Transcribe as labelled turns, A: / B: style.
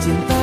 A: 简单